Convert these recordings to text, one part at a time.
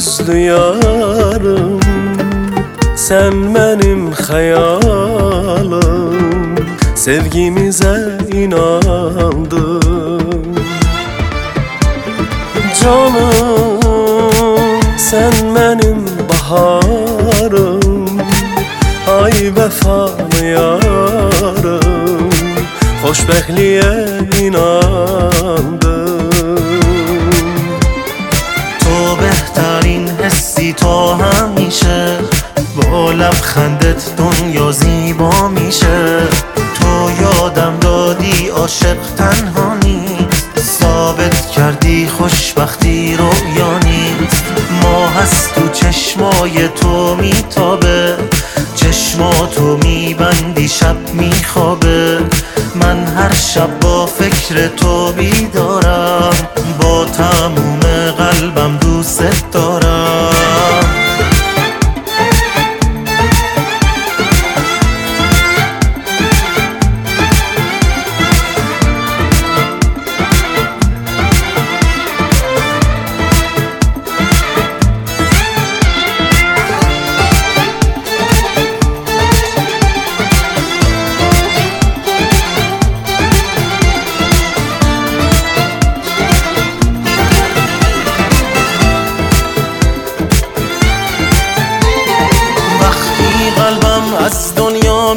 öldü yarım Sen benim hayalım. Sevgimize inandım. Canım sen benim baharım. Ay vefalı yarım Xoşbəxtliyə inandım. تو حسی تا همیشه با لبخندت دنیا زیبا میشه. تو یادم دادی عاشق تنها نیست ثابت کردی خوشبختی رویا نیست ما هست تو چشمای تو میتابه. چشماتو میبندی شب میخوابه. من هر شب با فکر تو بیدارم. با تموم قلبم دوست دارم.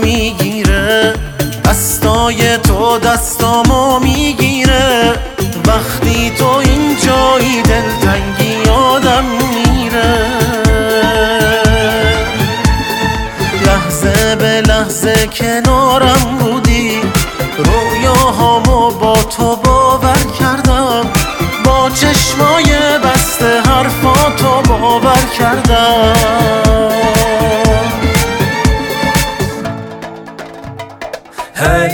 می‌گیره. دستای تو دستامو می‌گیره. وقتی تو اینجایی دلتنگی یادم میره. لحظه به لحظه کنارم بودی. رویاهامو با تو باور کردم. با چشمای بسته حرفاتو باور کردم.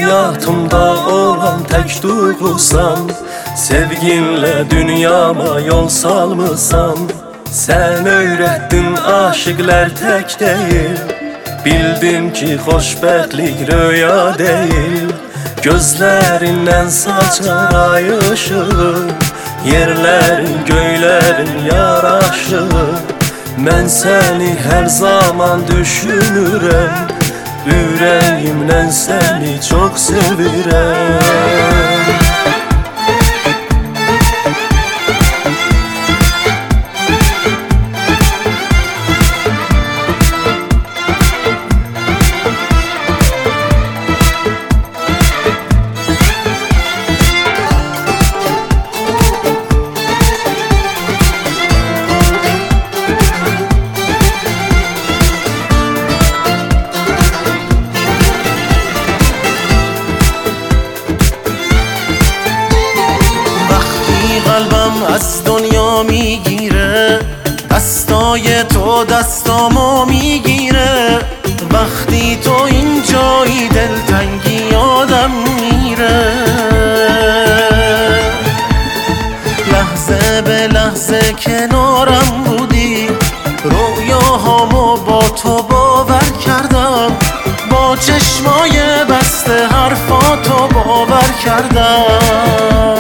Həyatımda olan tək duyğusan Sevginlə dünyama yol salmısan Sən öyrətdin aşıqlər tək deyil Bildim ki xoşbəxtlik röya deyil Gözlərindən saçar ay ışığı Yerlərin, göylərin yaraşığı Mən səni hər zaman düşünürəm Yüreğimden seni çok sevirem. قلبم از دنیا می‌گیره. دستای تو دستامو می‌گیره. وقتی تو اینجایی دلتنگی یادم میره. لحظه به لحظه کنارم بودی. رویاهامو با تو باور کردم. با چشمای بسته حرفاتو باور کردم.